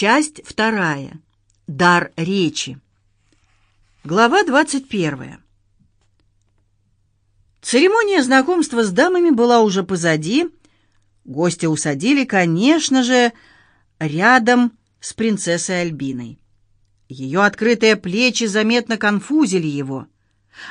Часть вторая. Дар речи. Глава двадцать первая. Церемония знакомства с дамами была уже позади. Гостя усадили, конечно же, рядом с принцессой Альбиной. Ее открытые плечи заметно конфузили его.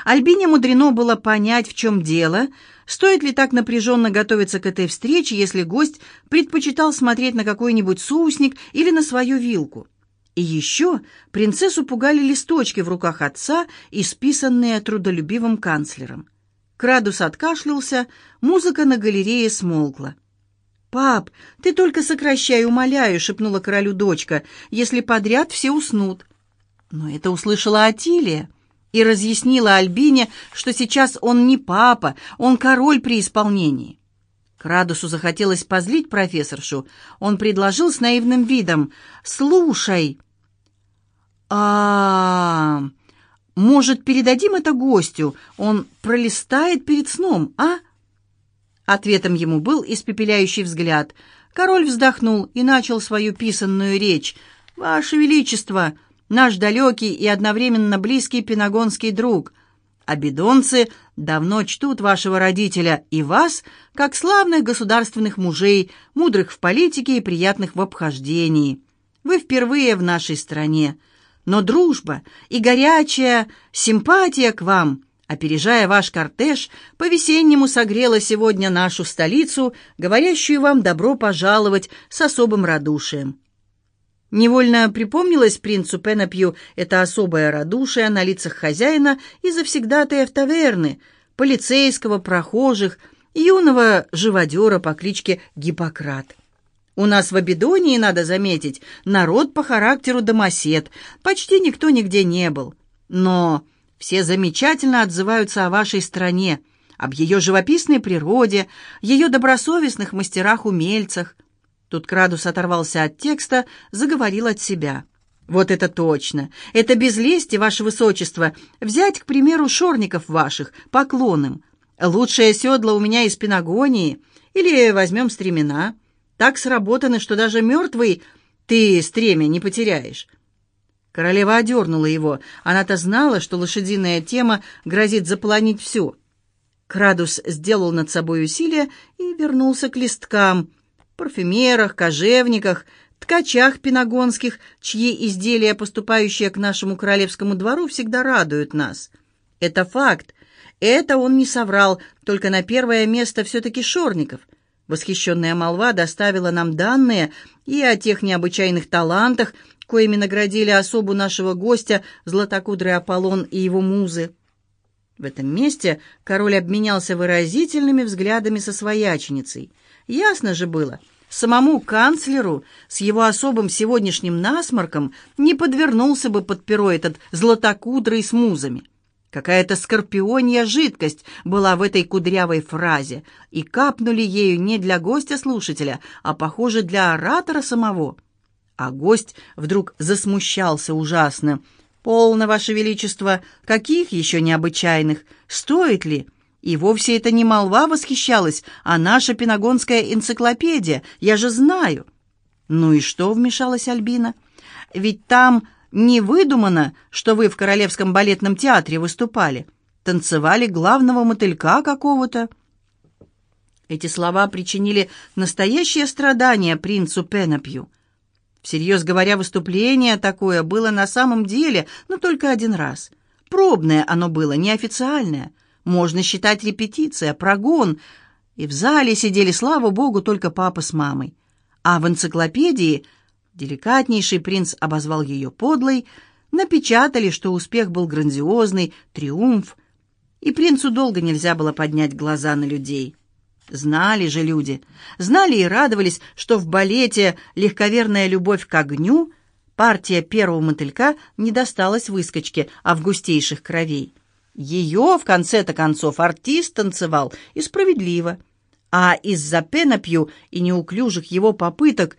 Альбине мудрено было понять, в чем дело, стоит ли так напряженно готовиться к этой встрече, если гость предпочитал смотреть на какой-нибудь соусник или на свою вилку. И еще принцессу пугали листочки в руках отца, исписанные трудолюбивым канцлером. Крадус откашлялся, музыка на галерее смолкла. «Пап, ты только сокращай, умоляю», — шепнула королю дочка, — «если подряд все уснут». Но это услышала Атилия и разъяснила Альбине, что сейчас он не папа, он король при исполнении. Крадусу захотелось позлить профессоршу. Он предложил с наивным видом «Слушай, а, может, передадим это гостю? Он пролистает перед сном, а?» Ответом ему был испепеляющий взгляд. Король вздохнул и начал свою писанную речь. «Ваше Величество, наш далекий и одновременно близкий пенагонский друг. Абидонцы давно чтут вашего родителя и вас, как славных государственных мужей, мудрых в политике и приятных в обхождении. Вы впервые в нашей стране, но дружба и горячая симпатия к вам — опережая ваш кортеж, по-весеннему согрела сегодня нашу столицу, говорящую вам добро пожаловать с особым радушием. Невольно припомнилось принцу Пенопью это особое радушие на лицах хозяина и завсегдатаев таверны, полицейского, прохожих, юного живодера по кличке Гиппократ. У нас в Абидонии, надо заметить, народ по характеру домосед, почти никто нигде не был. Но все замечательно отзываются о вашей стране, об ее живописной природе, ее добросовестных мастерах-умельцах. Тут Крадус оторвался от текста, заговорил от себя. «Вот это точно! Это без лести, ваше высочество! Взять, к примеру, шорников ваших, поклоном. Лучшее седло у меня из пенагонии. Или возьмем стремена. Так сработаны, что даже мертвый ты стремя не потеряешь. Королева одернула его. Она-то знала, что лошадиная тема грозит заполонить все. Крадус сделал над собой усилие и вернулся к листкам. Парфюмерах, кожевниках, ткачах пенагонских, чьи изделия, поступающие к нашему королевскому двору, всегда радуют нас. Это факт. Это он не соврал, только на первое место все-таки Шорников. Восхищенная молва доставила нам данные и о тех необычайных талантах, коими наградили особу нашего гостя, златокудрый Аполлон и его музы. В этом месте король обменялся выразительными взглядами со свояченицей. Ясно же было, самому канцлеру с его особым сегодняшним насморком не подвернулся бы под перо этот златокудрый с музами. Какая-то скорпионья жидкость была в этой кудрявой фразе, и капнули ею не для гостя-слушателя, а, похоже, для оратора самого — а гость вдруг засмущался ужасно. «Полно, Ваше Величество! Каких еще необычайных? Стоит ли?» И вовсе это не молва восхищалась, а наша пенагонская энциклопедия. Я же знаю. Ну и что, вмешалась Альбина? Ведь там не выдумано, что вы в Королевском балетном театре выступали. Танцевали главного мотылька какого-то. Эти слова причинили настоящее страдание принцу Пенопью. Всерьез говоря, выступление такое было на самом деле, но только один раз. Пробное оно было, неофициальное. Можно считать репетиция, прогон. И в зале сидели, слава богу, только папа с мамой. А в энциклопедии, деликатнейший принц обозвал ее подлой, напечатали, что успех был грандиозный, триумф. И принцу долго нельзя было поднять глаза на людей. Знали же люди, знали и радовались, что в балете «Легковерная любовь к огню» партия первого мотылька не досталась выскочке августейших кровей. Ее, в конце-то концов, артист танцевал, и справедливо. А из-за пенопью и неуклюжих его попыток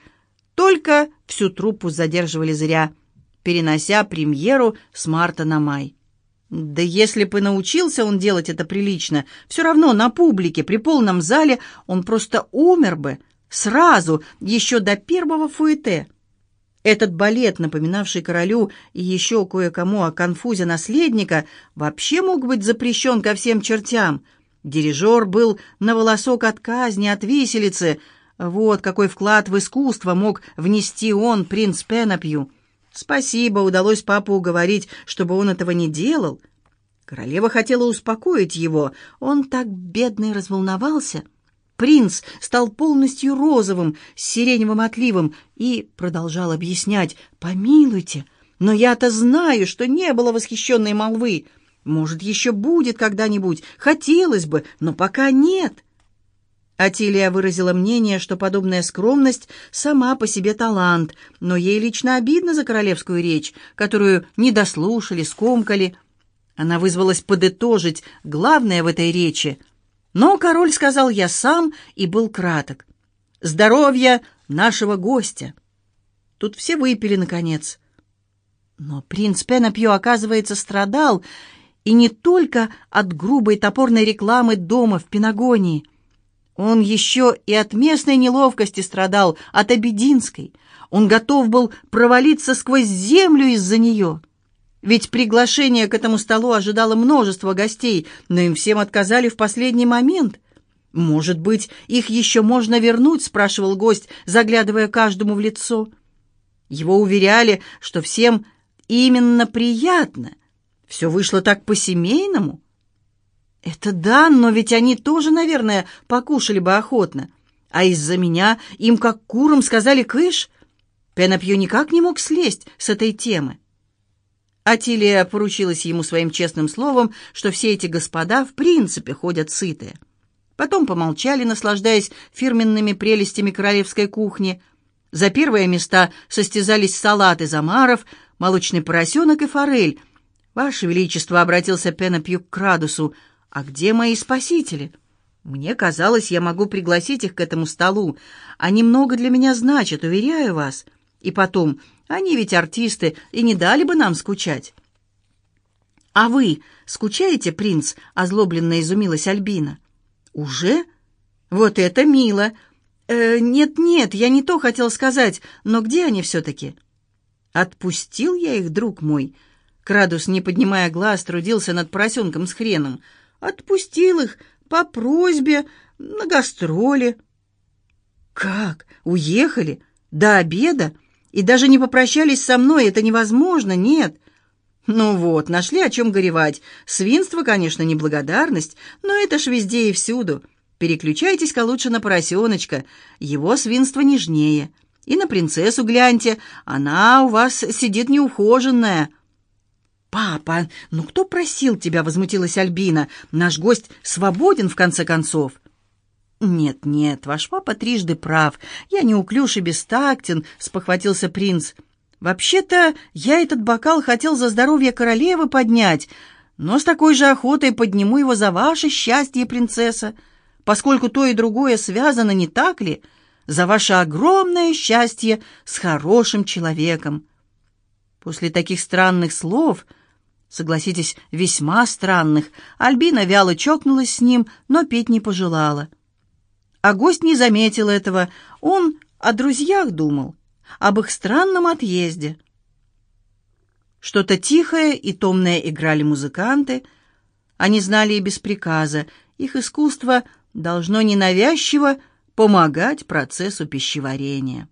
только всю труппу задерживали зря, перенося премьеру с марта на май. Да если бы научился он делать это прилично, все равно на публике, при полном зале, он просто умер бы. Сразу, еще до первого фуэте. Этот балет, напоминавший королю и еще кое-кому о конфузе наследника, вообще мог быть запрещен ко всем чертям. Дирижер был на волосок от казни, от виселицы. Вот какой вклад в искусство мог внести он, принц Пенопью. Спасибо, удалось папу уговорить, чтобы он этого не делал. Королева хотела успокоить его. Он так бедный разволновался. Принц стал полностью розовым, с сиреневым отливом, и продолжал объяснять «Помилуйте, но я-то знаю, что не было восхищенной молвы. Может, еще будет когда-нибудь, хотелось бы, но пока нет». Атилия выразила мнение, что подобная скромность сама по себе талант, но ей лично обидно за королевскую речь, которую не дослушали, скомкали. Она вызвалась подытожить главное в этой речи — но король сказал я сам и был краток. «Здоровья нашего гостя!» Тут все выпили, наконец. Но принц Пенопью, оказывается, страдал, и не только от грубой топорной рекламы дома в Пенагонии. Он еще и от местной неловкости страдал, от Абединской. Он готов был провалиться сквозь землю из-за нее. Ведь приглашение к этому столу ожидало множество гостей, но им всем отказали в последний момент. «Может быть, их еще можно вернуть?» — спрашивал гость, заглядывая каждому в лицо. Его уверяли, что всем именно приятно. Все вышло так по-семейному. Это да, но ведь они тоже, наверное, покушали бы охотно. А из-за меня им, как курам, сказали «кыш». Пенопью никак не мог слезть с этой темы. Атилия поручилась ему своим честным словом, что все эти господа в принципе ходят сытые. Потом помолчали, наслаждаясь фирменными прелестями королевской кухни. За первые места состязались салат из омаров, молочный поросенок и форель. «Ваше Величество», — обратился Пенопью к Крадусу, — «а где мои спасители?» «Мне казалось, я могу пригласить их к этому столу. Они много для меня значат, уверяю вас. И потом, они ведь артисты и не дали бы нам скучать. «А вы скучаете, принц?» — озлобленно изумилась Альбина. «Уже? Вот это мило! Э, нет-нет, я не то хотел сказать, но где они все-таки?» «Отпустил я их, друг мой!» Крадус, не поднимая глаз, трудился над поросенком с хреном. «Отпустил их по просьбе на гастроли». «Как? Уехали? До обеда?» И даже не попрощались со мной, это невозможно, нет. Ну вот, нашли о чем горевать. Свинство, конечно, неблагодарность, но это ж везде и всюду. Переключайтесь-ка лучше на поросеночка, его свинство нежнее. И на принцессу гляньте, она у вас сидит неухоженная». «Папа, ну кто просил тебя?» — возмутилась Альбина. «Наш гость свободен, в конце концов». «Нет, нет, ваш папа трижды прав. Я неуклюж и бестактен», — спохватился принц. «Вообще-то я этот бокал хотел за здоровье королевы поднять, но с такой же охотой подниму его за ваше счастье, принцесса, поскольку то и другое связано, не так ли? За ваше огромное счастье с хорошим человеком». После таких странных слов, согласитесь, весьма странных, Альбина вяло чокнулась с ним, но петь не пожелала. А гость не заметил этого. Он о друзьях думал, об их странном отъезде. Что-то тихое и томное играли музыканты. Они знали и без приказа. Их искусство должно ненавязчиво помогать процессу пищеварения.